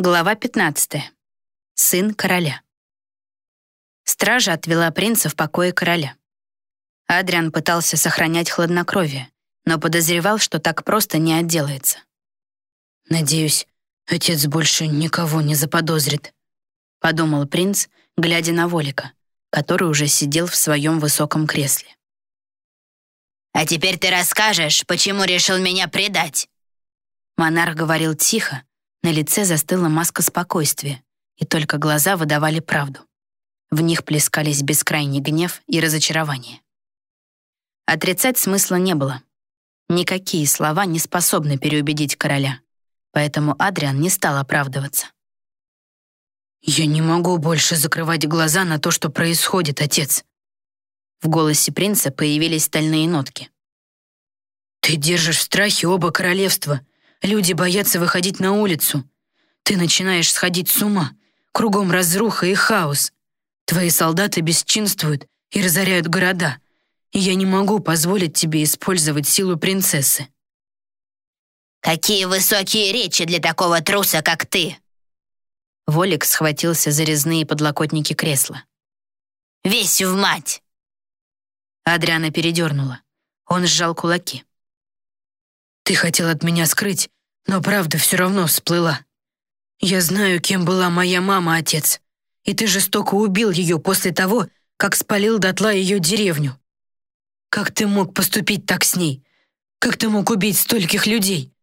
Глава 15. Сын короля. Стража отвела принца в покое короля. Адриан пытался сохранять хладнокровие, но подозревал, что так просто не отделается. «Надеюсь, отец больше никого не заподозрит», — подумал принц, глядя на Волика, который уже сидел в своем высоком кресле. «А теперь ты расскажешь, почему решил меня предать?» Монарх говорил тихо, на лице застыла маска спокойствия, и только глаза выдавали правду. В них плескались бескрайний гнев и разочарование. Отрицать смысла не было. Никакие слова не способны переубедить короля, поэтому Адриан не стал оправдываться. «Я не могу больше закрывать глаза на то, что происходит, отец». В голосе принца появились стальные нотки. «Ты держишь в страхе оба королевства, Люди боятся выходить на улицу. Ты начинаешь сходить с ума. Кругом разруха и хаос. Твои солдаты бесчинствуют и разоряют города. И я не могу позволить тебе использовать силу принцессы. Какие высокие речи для такого труса, как ты!» Волик схватился за резные подлокотники кресла. «Весь в мать!» Адриана передернула. Он сжал кулаки. Ты хотел от меня скрыть, но правда все равно всплыла. Я знаю, кем была моя мама, отец, и ты жестоко убил ее после того, как спалил дотла ее деревню. Как ты мог поступить так с ней? Как ты мог убить стольких людей?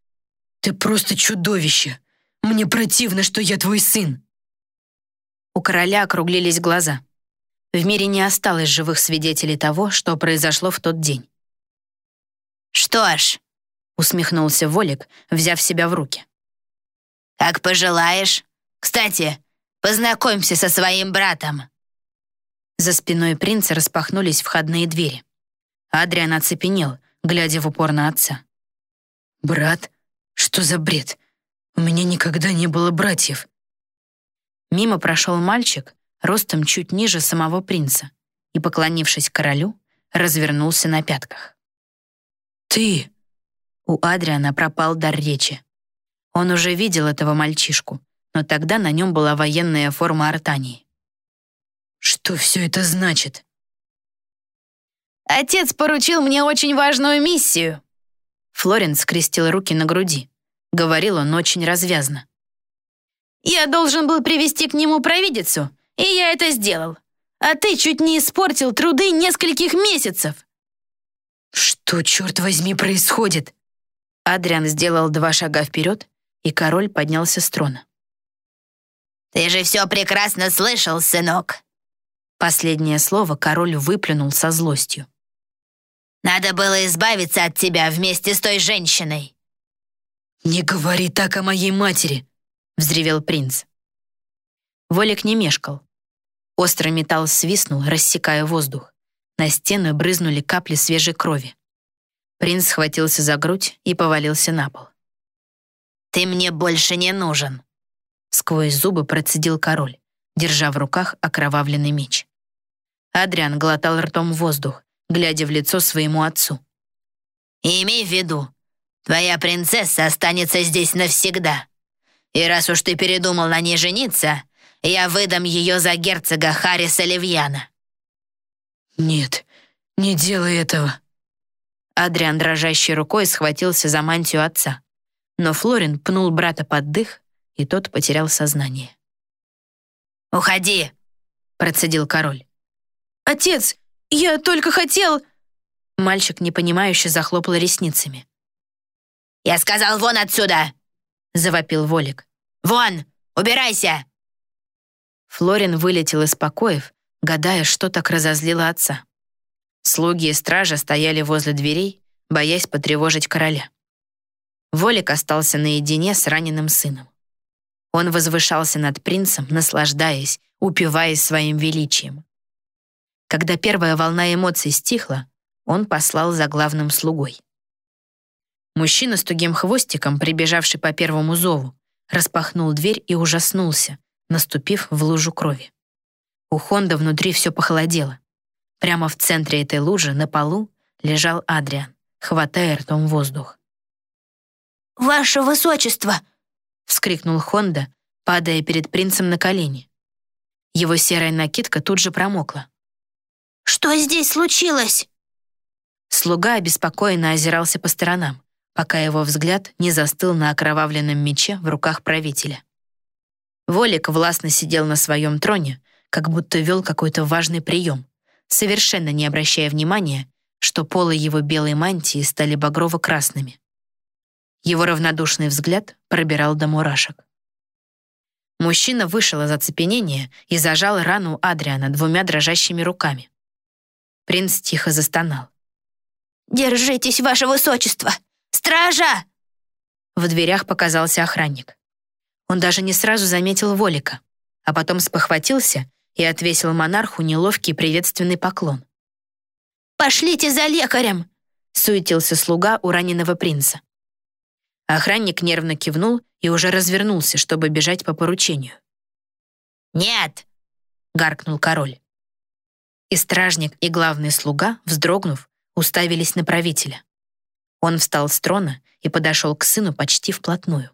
Ты просто чудовище. Мне противно, что я твой сын. У короля округлились глаза. В мире не осталось живых свидетелей того, что произошло в тот день. «Что ж», усмехнулся Волик, взяв себя в руки. «Как пожелаешь. Кстати, познакомься со своим братом». За спиной принца распахнулись входные двери. Адриан оцепенел, глядя в упор на отца. «Брат? Что за бред? У меня никогда не было братьев». Мимо прошел мальчик, ростом чуть ниже самого принца, и, поклонившись королю, развернулся на пятках. «Ты!» У Адриана пропал дар речи. Он уже видел этого мальчишку, но тогда на нем была военная форма Артании. «Что все это значит?» «Отец поручил мне очень важную миссию». Флоренс скрестил руки на груди. Говорил он очень развязно. «Я должен был привести к нему провидицу, и я это сделал. А ты чуть не испортил труды нескольких месяцев». «Что, черт возьми, происходит?» Адриан сделал два шага вперед, и король поднялся с трона. «Ты же все прекрасно слышал, сынок!» Последнее слово король выплюнул со злостью. «Надо было избавиться от тебя вместе с той женщиной!» «Не говори так о моей матери!» — взревел принц. Волик не мешкал. Острый металл свистнул, рассекая воздух. На стену брызнули капли свежей крови. Принц схватился за грудь и повалился на пол. «Ты мне больше не нужен!» Сквозь зубы процедил король, держа в руках окровавленный меч. Адриан глотал ртом воздух, глядя в лицо своему отцу. «Имей в виду, твоя принцесса останется здесь навсегда. И раз уж ты передумал на ней жениться, я выдам ее за герцога Харриса Левьяна». «Нет, не делай этого», Адриан дрожащей рукой схватился за мантию отца. Но Флорин пнул брата под дых, и тот потерял сознание. «Уходи!» — процедил король. «Отец, я только хотел...» Мальчик непонимающе захлопал ресницами. «Я сказал, вон отсюда!» — завопил Волик. «Вон! Убирайся!» Флорин вылетел из покоев, гадая, что так разозлило отца. Слуги и стража стояли возле дверей, боясь потревожить короля. Волик остался наедине с раненым сыном. Он возвышался над принцем, наслаждаясь, упиваясь своим величием. Когда первая волна эмоций стихла, он послал за главным слугой. Мужчина с тугим хвостиком, прибежавший по первому зову, распахнул дверь и ужаснулся, наступив в лужу крови. У Хонда внутри все похолодело. Прямо в центре этой лужи, на полу, лежал Адриан, хватая ртом воздух. «Ваше высочество!» — вскрикнул Хонда, падая перед принцем на колени. Его серая накидка тут же промокла. «Что здесь случилось?» Слуга обеспокоенно озирался по сторонам, пока его взгляд не застыл на окровавленном мече в руках правителя. Волик властно сидел на своем троне, как будто вел какой-то важный прием, совершенно не обращая внимания, что полы его белой мантии стали багрово-красными. Его равнодушный взгляд пробирал до мурашек. Мужчина вышел из оцепенения и зажал рану Адриана двумя дрожащими руками. Принц тихо застонал. «Держитесь, ваше высочество! Стража!» В дверях показался охранник. Он даже не сразу заметил Волика, а потом спохватился и отвесил монарху неловкий приветственный поклон. «Пошлите за лекарем!» — суетился слуга у раненого принца. Охранник нервно кивнул и уже развернулся, чтобы бежать по поручению. «Нет!» — гаркнул король. И стражник, и главный слуга, вздрогнув, уставились на правителя. Он встал с трона и подошел к сыну почти вплотную.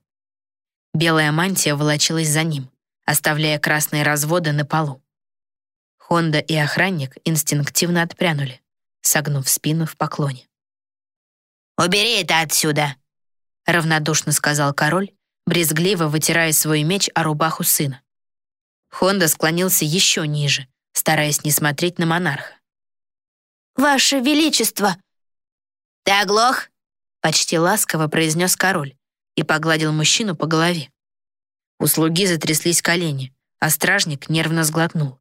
Белая мантия волочилась за ним, оставляя красные разводы на полу. Хонда и охранник инстинктивно отпрянули, согнув спину в поклоне. «Убери это отсюда!» — равнодушно сказал король, брезгливо вытирая свой меч о рубаху сына. Хонда склонился еще ниже, стараясь не смотреть на монарха. «Ваше Величество!» «Ты оглох?» — почти ласково произнес король и погладил мужчину по голове. У слуги затряслись колени, а стражник нервно сглотнул.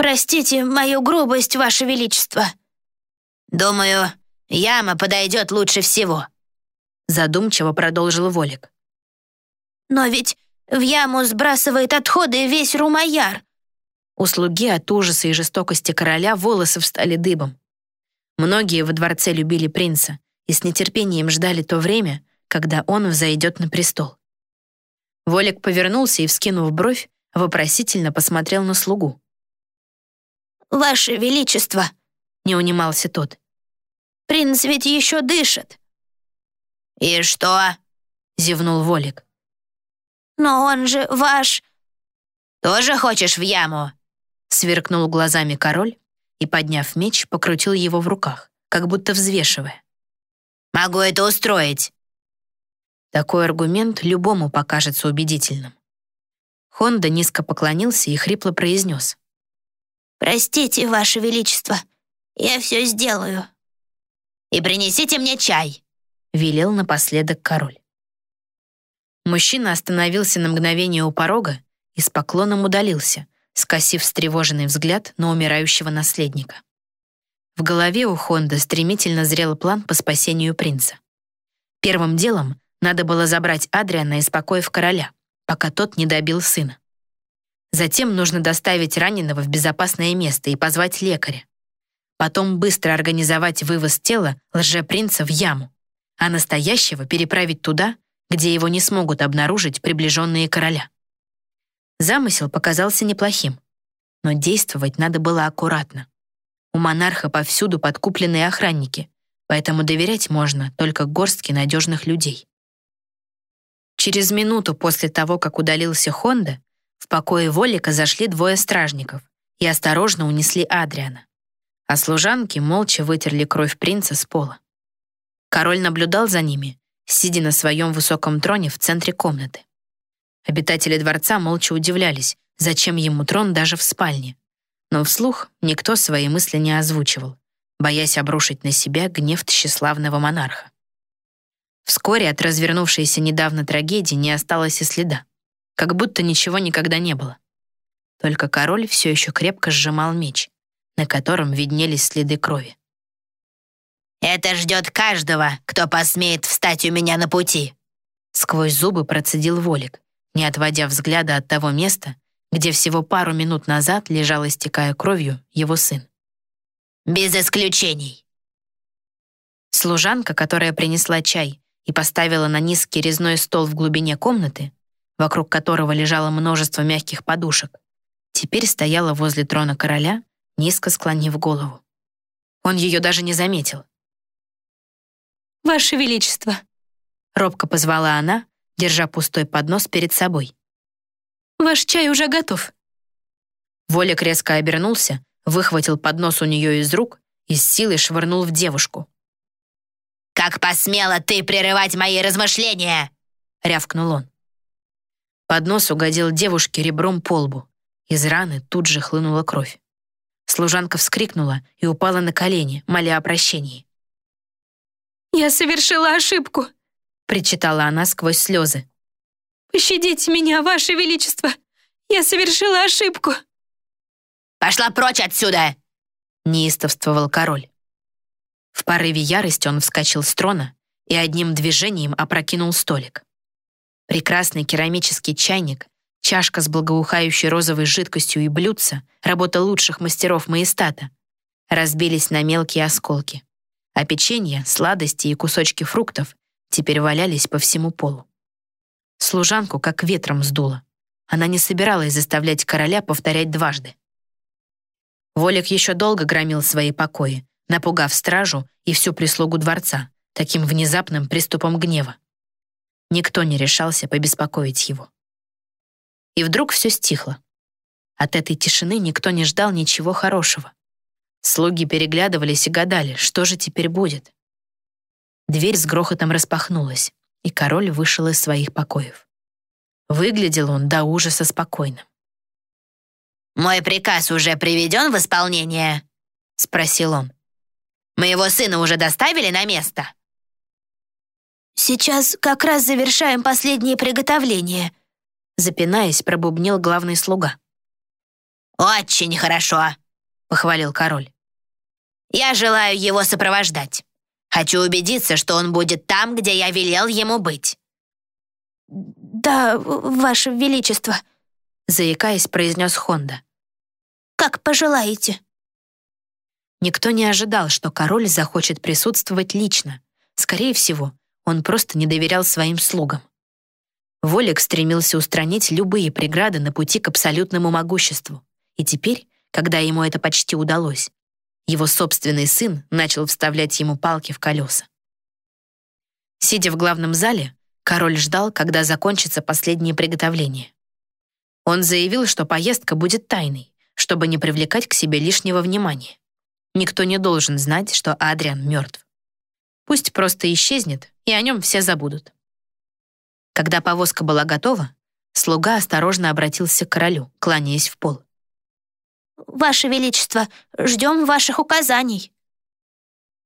«Простите мою грубость, Ваше Величество!» «Думаю, яма подойдет лучше всего», задумчиво продолжил Волик. «Но ведь в яму сбрасывает отходы весь Румаяр. У слуги от ужаса и жестокости короля волосы встали дыбом. Многие во дворце любили принца и с нетерпением ждали то время, когда он взойдет на престол. Волик повернулся и, вскинув бровь, вопросительно посмотрел на слугу. «Ваше Величество!» — не унимался тот. «Принц ведь еще дышит!» «И что?» — зевнул Волик. «Но он же ваш...» «Тоже хочешь в яму?» Сверкнул глазами король и, подняв меч, покрутил его в руках, как будто взвешивая. «Могу это устроить!» Такой аргумент любому покажется убедительным. Хонда низко поклонился и хрипло произнес. «Простите, Ваше Величество, я все сделаю». «И принесите мне чай», — велел напоследок король. Мужчина остановился на мгновение у порога и с поклоном удалился, скосив встревоженный взгляд на умирающего наследника. В голове у Хонда стремительно зрел план по спасению принца. Первым делом надо было забрать Адриана из покоев короля, пока тот не добил сына. Затем нужно доставить раненого в безопасное место и позвать лекаря. Потом быстро организовать вывоз тела лжепринца в яму, а настоящего переправить туда, где его не смогут обнаружить приближенные короля. Замысел показался неплохим, но действовать надо было аккуратно. У монарха повсюду подкупленные охранники, поэтому доверять можно только горстке надежных людей. Через минуту после того, как удалился Хонда, в покое Волика зашли двое стражников и осторожно унесли Адриана. А служанки молча вытерли кровь принца с пола. Король наблюдал за ними, сидя на своем высоком троне в центре комнаты. Обитатели дворца молча удивлялись, зачем ему трон даже в спальне. Но вслух никто свои мысли не озвучивал, боясь обрушить на себя гнев тщеславного монарха. Вскоре от развернувшейся недавно трагедии не осталось и следа, как будто ничего никогда не было. Только король все еще крепко сжимал меч, на котором виднелись следы крови. «Это ждет каждого, кто посмеет встать у меня на пути», сквозь зубы процедил Волик, не отводя взгляда от того места, где всего пару минут назад лежал, истекая кровью, его сын. «Без исключений». Служанка, которая принесла чай и поставила на низкий резной стол в глубине комнаты, вокруг которого лежало множество мягких подушек, теперь стояла возле трона короля, низко склонив голову. Он ее даже не заметил. «Ваше Величество!» Робко позвала она, держа пустой поднос перед собой. Ваш чай уже готов». Волик резко обернулся, выхватил поднос у нее из рук и с силой швырнул в девушку. «Как посмела ты прерывать мои размышления!» — рявкнул он. Поднос угодил девушке ребром по лбу. Из раны тут же хлынула кровь. Служанка вскрикнула и упала на колени, моля о прощении. «Я совершила ошибку», — причитала она сквозь слезы. «Пощадите меня, Ваше Величество! Я совершила ошибку!» «Пошла прочь отсюда!» — неистовствовал король. В порыве ярости он вскочил с трона и одним движением опрокинул столик. Прекрасный керамический чайник, чашка с благоухающей розовой жидкостью и блюдца, работа лучших мастеров Маестата, разбились на мелкие осколки, а печенье, сладости и кусочки фруктов теперь валялись по всему полу. Служанку как ветром сдуло. Она не собиралась заставлять короля повторять дважды. Волик еще долго громил свои покои, напугав стражу и всю прислугу дворца таким внезапным приступом гнева. Никто не решался побеспокоить его. И вдруг все стихло. От этой тишины никто не ждал ничего хорошего. Слуги переглядывались и гадали, что же теперь будет. Дверь с грохотом распахнулась, и король вышел из своих покоев. Выглядел он до ужаса спокойным. «Мой приказ уже приведен в исполнение?» — спросил он. Моего сына уже доставили на место?» «Сейчас как раз завершаем последние приготовления», запинаясь, пробубнил главный слуга. «Очень хорошо», — похвалил король. «Я желаю его сопровождать. Хочу убедиться, что он будет там, где я велел ему быть». «Да, ваше величество», — заикаясь, произнес Хонда. «Как пожелаете». Никто не ожидал, что король захочет присутствовать лично. Скорее всего, он просто не доверял своим слугам. Волик стремился устранить любые преграды на пути к абсолютному могуществу. И теперь, когда ему это почти удалось, его собственный сын начал вставлять ему палки в колеса. Сидя в главном зале, король ждал, когда закончатся последние приготовления. Он заявил, что поездка будет тайной, чтобы не привлекать к себе лишнего внимания. Никто не должен знать, что Адриан мертв. Пусть просто исчезнет, и о нем все забудут. Когда повозка была готова, слуга осторожно обратился к королю, кланяясь в пол. «Ваше Величество, ждем ваших указаний».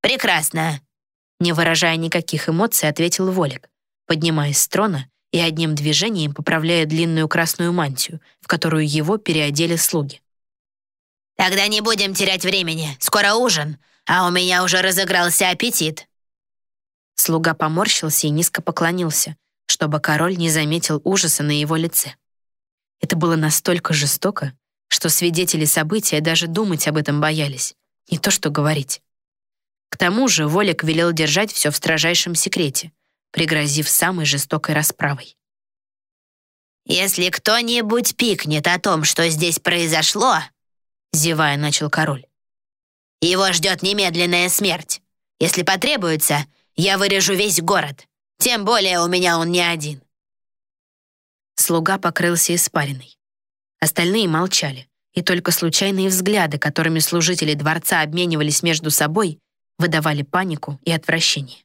«Прекрасно», — не выражая никаких эмоций, ответил Волик, поднимаясь с трона и одним движением поправляя длинную красную мантию, в которую его переодели слуги. «Тогда не будем терять времени. Скоро ужин, а у меня уже разыгрался аппетит». Слуга поморщился и низко поклонился, чтобы король не заметил ужаса на его лице. Это было настолько жестоко, что свидетели события даже думать об этом боялись, не то что говорить. К тому же Волик велел держать все в строжайшем секрете, пригрозив самой жестокой расправой. «Если кто-нибудь пикнет о том, что здесь произошло, зевая начал король. «Его ждет немедленная смерть. Если потребуется, я вырежу весь город. Тем более у меня он не один». Слуга покрылся испариной. Остальные молчали, и только случайные взгляды, которыми служители дворца обменивались между собой, выдавали панику и отвращение.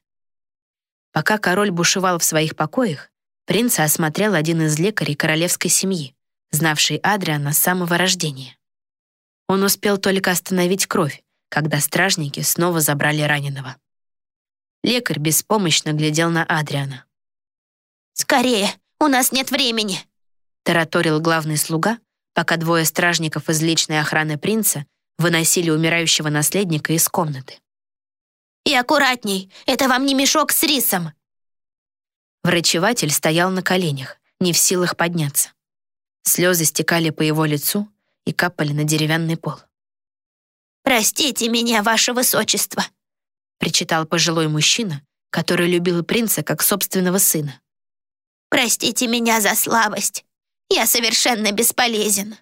Пока король бушевал в своих покоях, принца осмотрел один из лекарей королевской семьи, знавший Адриана с самого рождения. Он успел только остановить кровь, когда стражники снова забрали раненого. Лекарь беспомощно глядел на Адриана. «Скорее, у нас нет времени!» тараторил главный слуга, пока двое стражников из личной охраны принца выносили умирающего наследника из комнаты. «И аккуратней, это вам не мешок с рисом!» Врачеватель стоял на коленях, не в силах подняться. Слезы стекали по его лицу, и капали на деревянный пол. «Простите меня, ваше высочество», причитал пожилой мужчина, который любил принца как собственного сына. «Простите меня за слабость. Я совершенно бесполезен».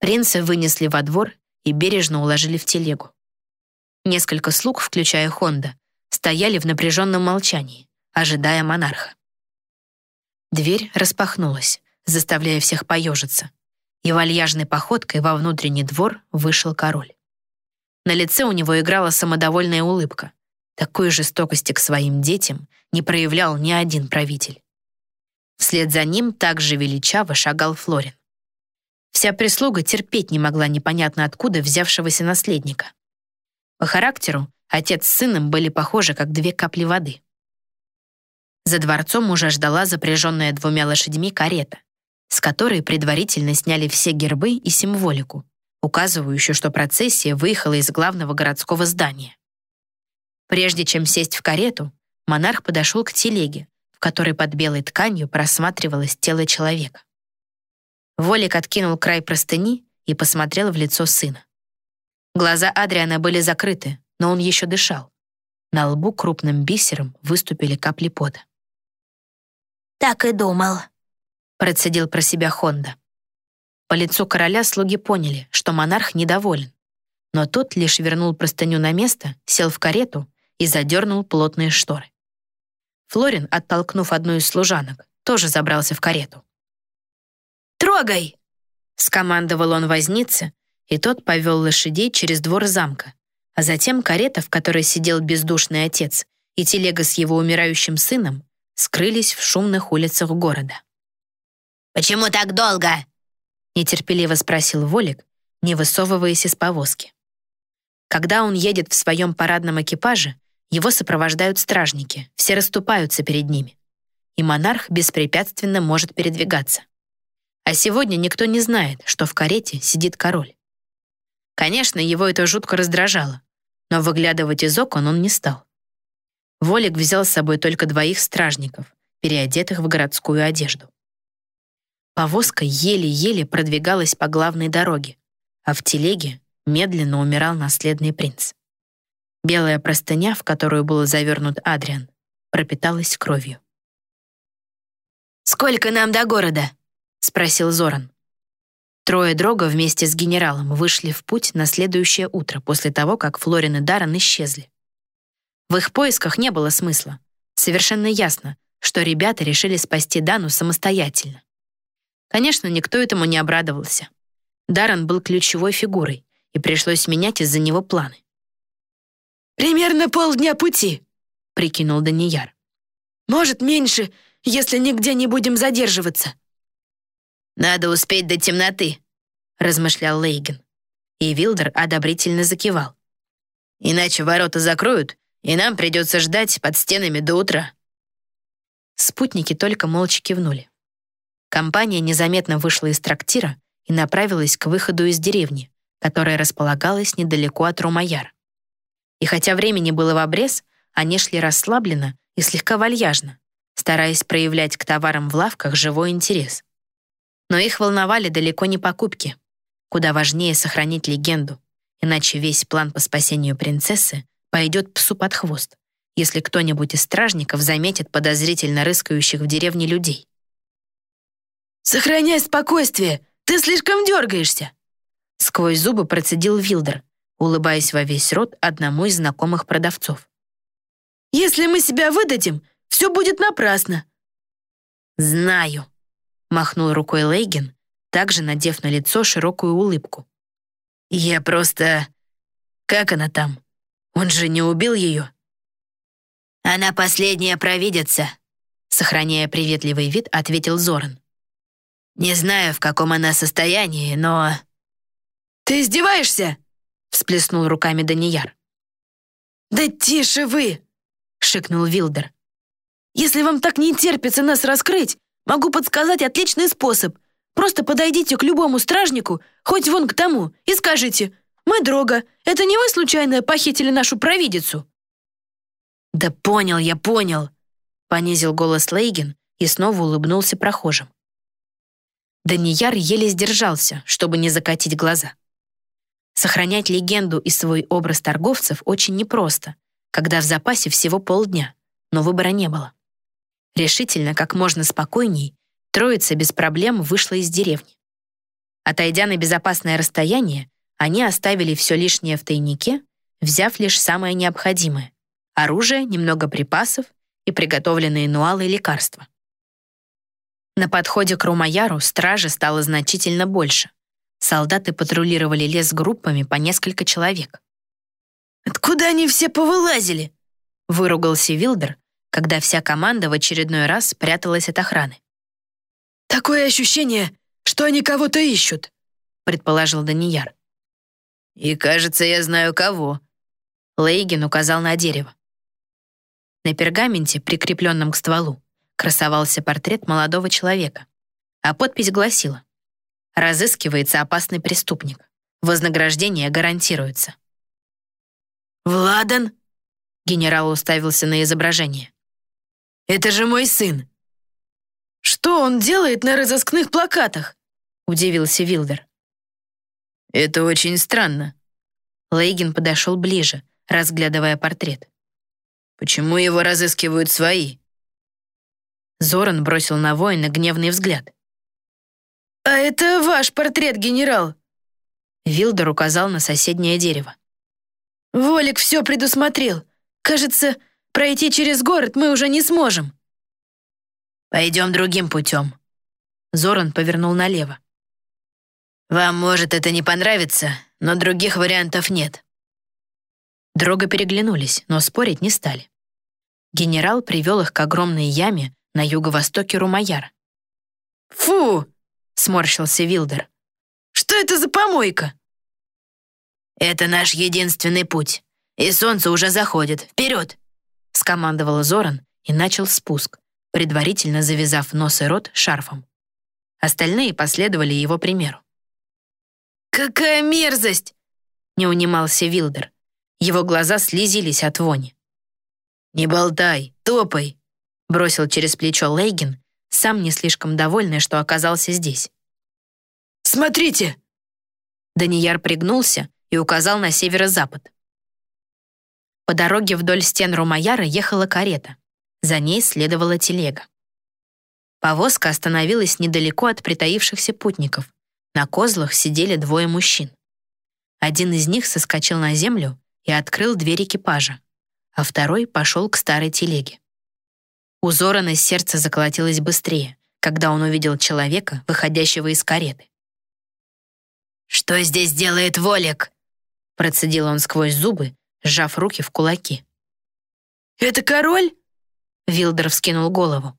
Принца вынесли во двор и бережно уложили в телегу. Несколько слуг, включая Хонда, стояли в напряженном молчании, ожидая монарха. Дверь распахнулась, заставляя всех поежиться, и вальяжной походкой во внутренний двор вышел король. На лице у него играла самодовольная улыбка. Такой жестокости к своим детям не проявлял ни один правитель. Вслед за ним также величаво шагал Флорин. Вся прислуга терпеть не могла непонятно откуда взявшегося наследника. По характеру отец с сыном были похожи, как две капли воды. За дворцом уже ждала запряженная двумя лошадьми карета, с которой предварительно сняли все гербы и символику, указывающую, что процессия выехала из главного городского здания. Прежде чем сесть в карету, монарх подошел к телеге, в которой под белой тканью просматривалось тело человека. Волик откинул край простыни и посмотрел в лицо сына. Глаза Адриана были закрыты, но он еще дышал. На лбу крупным бисером выступили капли пота. «Так и думал», — процедил про себя Хонда. По лицу короля слуги поняли, что монарх недоволен. Но тот лишь вернул простыню на место, сел в карету и задернул плотные шторы. Флорин, оттолкнув одну из служанок, тоже забрался в карету. «Трогай!» — скомандовал он вознице, и тот повел лошадей через двор замка, а затем карета, в которой сидел бездушный отец, и телега с его умирающим сыном скрылись в шумных улицах города. «Почему так долго?» — нетерпеливо спросил Волик, не высовываясь из повозки. Когда он едет в своем парадном экипаже, его сопровождают стражники, все расступаются перед ними. И монарх беспрепятственно может передвигаться. А сегодня никто не знает, что в карете сидит король. Конечно, его это жутко раздражало, но выглядывать из окон он не стал. Волик взял с собой только двоих стражников, переодетых в городскую одежду. Повозка еле-еле продвигалась по главной дороге, а в телеге медленно умирал наследный принц. Белая простыня, в которую был завернут Адриан, пропиталась кровью. «Сколько нам до города?» — спросил Зоран. Трое Дрога вместе с генералом вышли в путь на следующее утро после того, как Флорин и Даррен исчезли. В их поисках не было смысла. Совершенно ясно, что ребята решили спасти Дану самостоятельно. Конечно, никто этому не обрадовался. Даррен был ключевой фигурой, и пришлось менять из-за него планы. «Примерно полдня пути», — прикинул Данияр. «Может, меньше, если нигде не будем задерживаться». «Надо успеть до темноты», — размышлял Лейген. И Вилдер одобрительно закивал. «Иначе ворота закроют, и нам придется ждать под стенами до утра». Спутники только молча кивнули. Компания незаметно вышла из трактира и направилась к выходу из деревни, которая располагалась недалеко от Румаяр. И хотя времени было в обрез, они шли расслабленно и слегка вальяжно, стараясь проявлять к товарам в лавках живой интерес. Но их волновали далеко не покупки. Куда важнее сохранить легенду, иначе весь план по спасению принцессы пойдет псу под хвост, если кто-нибудь из стражников заметит подозрительно рыскающих в деревне людей. «Сохраняй спокойствие! Ты слишком дергаешься!» Сквозь зубы процедил Вилдер, улыбаясь во весь рот одному из знакомых продавцов. «Если мы себя выдадим, все будет напрасно». «Знаю», махнул рукой Лейген, также надев на лицо широкую улыбку. «Я просто... Как она там? Он же не убил ее?» «Она последняя провидица», сохраняя приветливый вид, ответил Зоран. «Не знаю, в каком она состоянии, но...» «Ты издеваешься?» всплеснул руками Данияр. «Да тише вы!» — шикнул Вилдер. «Если вам так не терпится нас раскрыть, Могу подсказать отличный способ. Просто подойдите к любому стражнику, хоть вон к тому, и скажите, «Мы Дрога, это не вы случайно похитили нашу провидицу?» «Да понял я, понял», — понизил голос Лейген и снова улыбнулся прохожим. Данияр еле сдержался, чтобы не закатить глаза. Сохранять легенду и свой образ торговцев очень непросто, когда в запасе всего полдня, но выбора не было. Решительно, как можно спокойней, троица без проблем вышла из деревни. Отойдя на безопасное расстояние, они оставили все лишнее в тайнике, взяв лишь самое необходимое — оружие, немного припасов и приготовленные нуалы лекарства. На подходе к Румаяру стражи стало значительно больше. Солдаты патрулировали лес группами по несколько человек. «Откуда они все повылазили?» — выругался Вилдер, когда вся команда в очередной раз пряталась от охраны. «Такое ощущение, что они кого-то ищут», — предположил Данияр. «И кажется, я знаю кого», — Лейгин указал на дерево. На пергаменте, прикрепленном к стволу, красовался портрет молодого человека, а подпись гласила «Разыскивается опасный преступник. Вознаграждение гарантируется». «Владан?» — генерал уставился на изображение. «Это же мой сын!» «Что он делает на разыскных плакатах?» — удивился Вилдер. «Это очень странно». Лейгин подошел ближе, разглядывая портрет. «Почему его разыскивают свои?» Зоран бросил на воина гневный взгляд. «А это ваш портрет, генерал!» Вилдер указал на соседнее дерево. «Волик все предусмотрел. Кажется, пройти через город мы уже не сможем». «Пойдем другим путем». Зоран повернул налево. «Вам, может, это не понравится, но других вариантов нет». Дрога переглянулись, но спорить не стали. Генерал привел их к огромной яме на юго-востоке Румаяр. «Фу!» — сморщился Вилдер. «Что это за помойка?» «Это наш единственный путь, и солнце уже заходит. Вперед!» — скомандовал Зоран и начал спуск, предварительно завязав нос и рот шарфом. Остальные последовали его примеру. «Какая мерзость!» — не унимался Вилдер. Его глаза слезились от вони. «Не болтай, топай!» — бросил через плечо Лейгин, сам не слишком довольный, что оказался здесь. «Смотрите!» Данияр пригнулся и указал на северо-запад. По дороге вдоль стен Румаяра ехала карета. За ней следовала телега. Повозка остановилась недалеко от притаившихся путников. На козлах сидели двое мужчин. Один из них соскочил на землю и открыл дверь экипажа, а второй пошел к старой телеге. У Зорана сердце заколотилось быстрее, когда он увидел человека, выходящего из кареты. «Что здесь делает Волик?» Процедил он сквозь зубы, сжав руки в кулаки. «Это король?» Вилдер вскинул голову.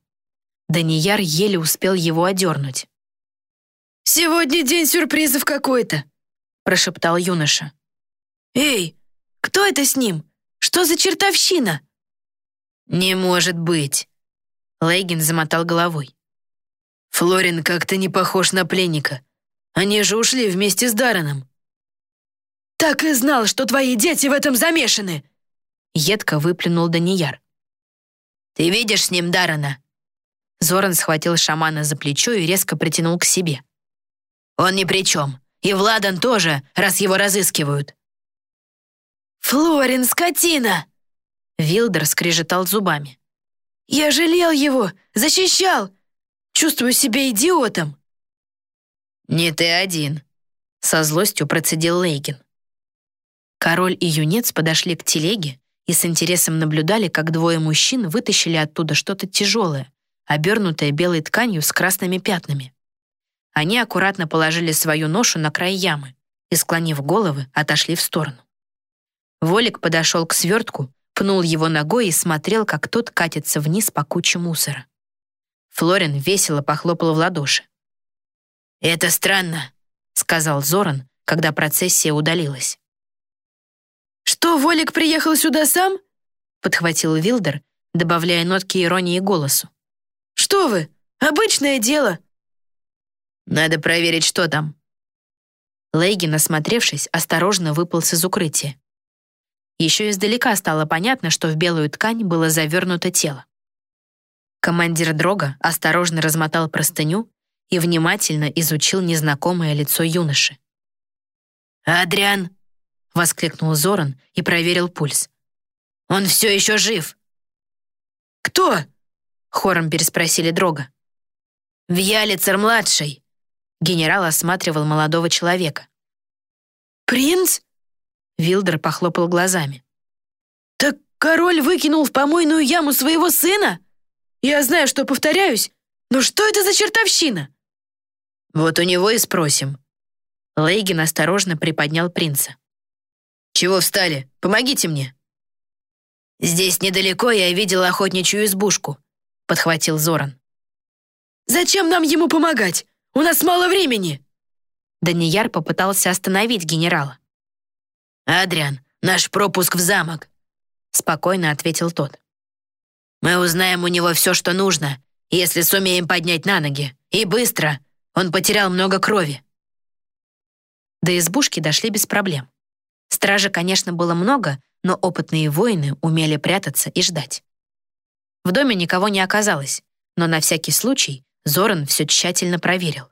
Данияр еле успел его одернуть. «Сегодня день сюрпризов какой-то», прошептал юноша. «Эй, кто это с ним? Что за чертовщина?» «Не может быть!» Лейгин замотал головой. «Флорин как-то не похож на пленника. Они же ушли вместе с Дарреном». «Так и знал, что твои дети в этом замешаны!» Едко выплюнул Данияр. «Ты видишь с ним Даррена?» Зоран схватил шамана за плечо и резко притянул к себе. «Он ни при чем. И Владан тоже, раз его разыскивают». «Флорин, скотина!» Вилдер скрежетал зубами. «Я жалел его, защищал! Чувствую себя идиотом!» «Не ты один», — со злостью процедил Лейгин. Король и юнец подошли к телеге и с интересом наблюдали, как двое мужчин вытащили оттуда что-то тяжелое, обернутое белой тканью с красными пятнами. Они аккуратно положили свою ношу на край ямы и, склонив головы, отошли в сторону. Волик подошел к свертку, пнул его ногой и смотрел, как тот катится вниз по куче мусора. Флорин весело похлопал в ладоши. «Это странно», — сказал Зоран, когда процессия удалилась. «Что, Волик приехал сюда сам?» — подхватил Вилдер, добавляя нотки иронии голосу. «Что вы? Обычное дело». «Надо проверить, что там». Лейгин, осмотревшись, осторожно выполз из укрытия. Еще издалека стало понятно, что в белую ткань было завернуто тело. Командир Дрога осторожно размотал простыню и внимательно изучил незнакомое лицо юноши. «Адриан!» — воскликнул Зоран и проверил пульс. «Он все еще жив!» «Кто?» — хором переспросили Дрога. «Вьялицер-младший!» Генерал осматривал молодого человека. «Принц?» Вилдер похлопал глазами. «Так король выкинул в помойную яму своего сына? Я знаю, что повторяюсь, «Ну что это за чертовщина?» «Вот у него и спросим». Лейгин осторожно приподнял принца. «Чего встали? Помогите мне!» «Здесь недалеко я видел охотничью избушку», — подхватил Зоран. «Зачем нам ему помогать? У нас мало времени!» Данияр попытался остановить генерала. «Адриан, наш пропуск в замок», — спокойно ответил тот. «Мы узнаем у него все, что нужно, если сумеем поднять на ноги. И быстро. Он потерял много крови». До избушки дошли без проблем. Стражи, конечно, было много, но опытные воины умели прятаться и ждать. В доме никого не оказалось, но на всякий случай Зоран все тщательно проверил.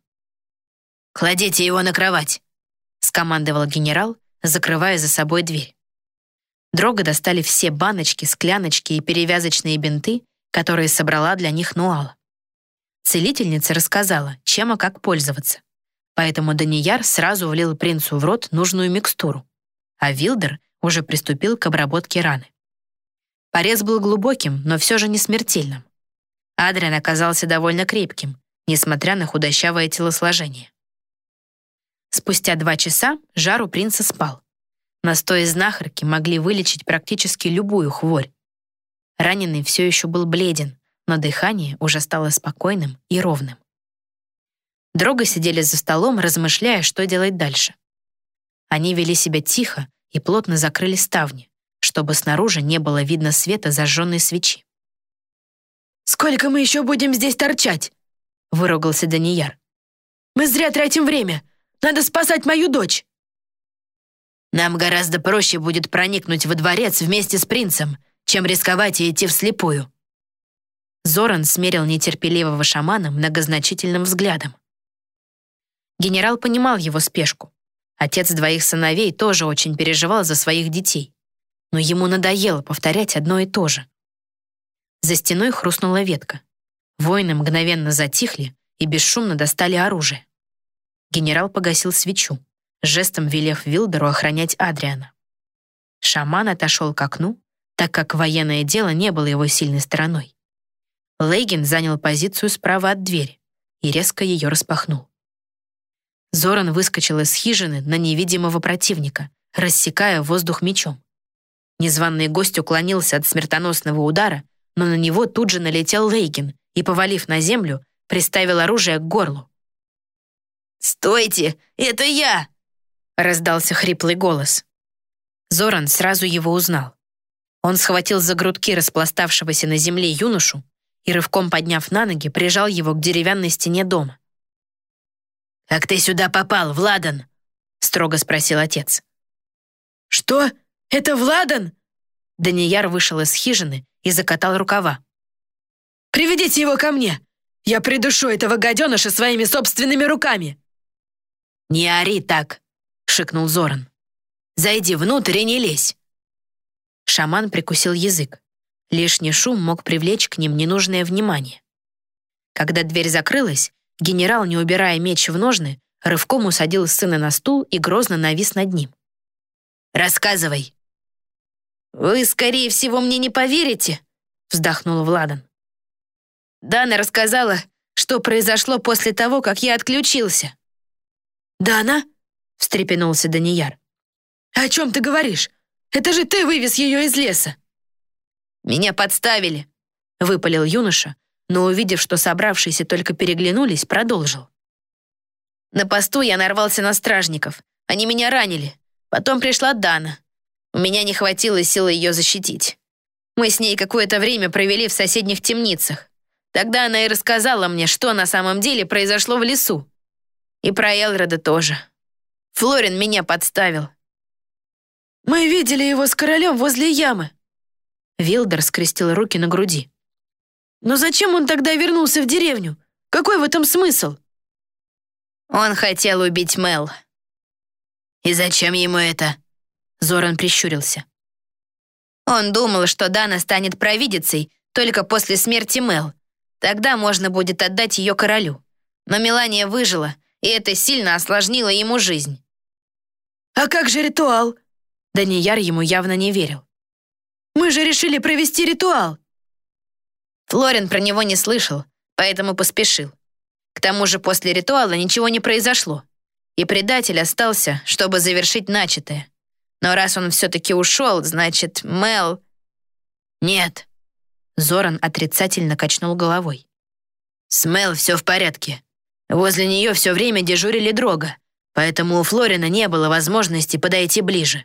«Кладите его на кровать», — скомандовал генерал, закрывая за собой дверь. Дрога достали все баночки, скляночки и перевязочные бинты, которые собрала для них Нуала. Целительница рассказала, чем и как пользоваться. Поэтому Данияр сразу влил принцу в рот нужную микстуру, а Вилдер уже приступил к обработке раны. Порез был глубоким, но все же не смертельным. Адриан оказался довольно крепким, несмотря на худощавое телосложение. Спустя два часа жар у принца спал. Настои знахарки могли вылечить практически любую хворь. Раненый все еще был бледен, но дыхание уже стало спокойным и ровным. Дрога сидели за столом, размышляя, что делать дальше. Они вели себя тихо и плотно закрыли ставни, чтобы снаружи не было видно света зажженной свечи. «Сколько мы еще будем здесь торчать?» — выругался Данияр. «Мы зря тратим время. Надо спасать мою дочь!» «Нам гораздо проще будет проникнуть во дворец вместе с принцем, чем рисковать и идти вслепую». Зоран смерил нетерпеливого шамана многозначительным взглядом. Генерал понимал его спешку. Отец двоих сыновей тоже очень переживал за своих детей. Но ему надоело повторять одно и то же. За стеной хрустнула ветка. Воины мгновенно затихли и бесшумно достали оружие. Генерал погасил свечу, жестом велев Вилдеру охранять Адриана. Шаман отошел к окну, так как военное дело не было его сильной стороной. Лейген занял позицию справа от двери и резко ее распахнул. Зоран выскочил из хижины на невидимого противника, рассекая воздух мечом. Незваный гость уклонился от смертоносного удара но на него тут же налетел Лейгин и, повалив на землю, приставил оружие к горлу. «Стойте! Это я!» — раздался хриплый голос. Зоран сразу его узнал. Он схватил за грудки распластавшегося на земле юношу и, рывком подняв на ноги, прижал его к деревянной стене дома. «Как ты сюда попал, Владан?» — строго спросил отец. «Что? Это Владан?» Данияр вышел из хижины и закатал рукава. «Приведите его ко мне! Я придушу этого гаденыша своими собственными руками!» «Не ори так!» — шикнул Зоран. «Зайди внутрь и не лезь!» Шаман прикусил язык. Лишний шум мог привлечь к ним ненужное внимание. Когда дверь закрылась, генерал, не убирая меч в ножны, рывком усадил сына на стул и грозно навис над ним. «Рассказывай!» «Вы, скорее всего, мне не поверите», — вздохнул Владан. Дана рассказала, что произошло после того, как я отключился. «Дана?» — встрепенулся Данияр. «О чем ты говоришь? Это же ты вывез ее из леса!» «Меня подставили», — выпалил юноша, но, увидев, что собравшиеся только переглянулись, продолжил. «На посту я нарвался на стражников. Они меня ранили. Потом пришла Дана. У меня не хватило силы ее защитить. Мы с ней какое-то время провели в соседних темницах. Тогда она и рассказала мне, что на самом деле произошло в лесу. И про Элрода тоже. Флорин меня подставил. «Мы видели его с королем возле ямы». Вилдер скрестил руки на груди. «Но зачем он тогда вернулся в деревню? Какой в этом смысл?» «Он хотел убить Мел». «И зачем ему это?» Зоран прищурился. Он думал, что Дана станет провидицей только после смерти Мел. Тогда можно будет отдать ее королю. Но Мелания выжила, и это сильно осложнило ему жизнь. «А как же ритуал?» Данияр ему явно не верил. «Мы же решили провести ритуал!» Флорин про него не слышал, поэтому поспешил. К тому же после ритуала ничего не произошло, и предатель остался, чтобы завершить начатое. Но раз он все-таки ушел, значит, Мел... Нет. Зоран отрицательно качнул головой. С Мел все в порядке. Возле нее все время дежурили дрога, поэтому у Флорина не было возможности подойти ближе.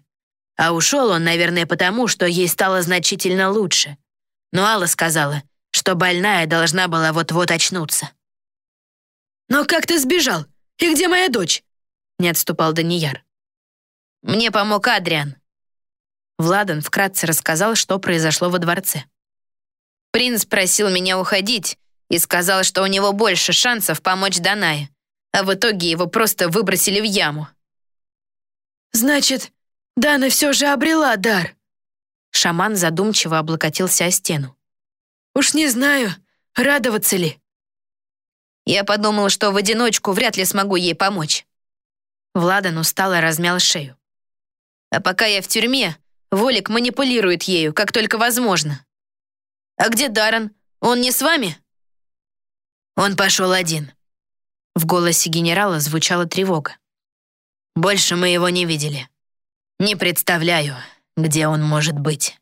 А ушел он, наверное, потому, что ей стало значительно лучше. Но Алла сказала, что больная должна была вот-вот очнуться. «Но как ты сбежал? И где моя дочь?» Не отступал Данияр. «Мне помог Адриан». Владан вкратце рассказал, что произошло во дворце. Принц просил меня уходить и сказал, что у него больше шансов помочь Данае, а в итоге его просто выбросили в яму. «Значит, Дана все же обрела дар?» Шаман задумчиво облокотился о стену. «Уж не знаю, радоваться ли». Я подумал, что в одиночку вряд ли смогу ей помочь. Владан устало размял шею. А пока я в тюрьме, Волик манипулирует ею, как только возможно. А где Даррен? Он не с вами? Он пошел один. В голосе генерала звучала тревога. Больше мы его не видели. Не представляю, где он может быть.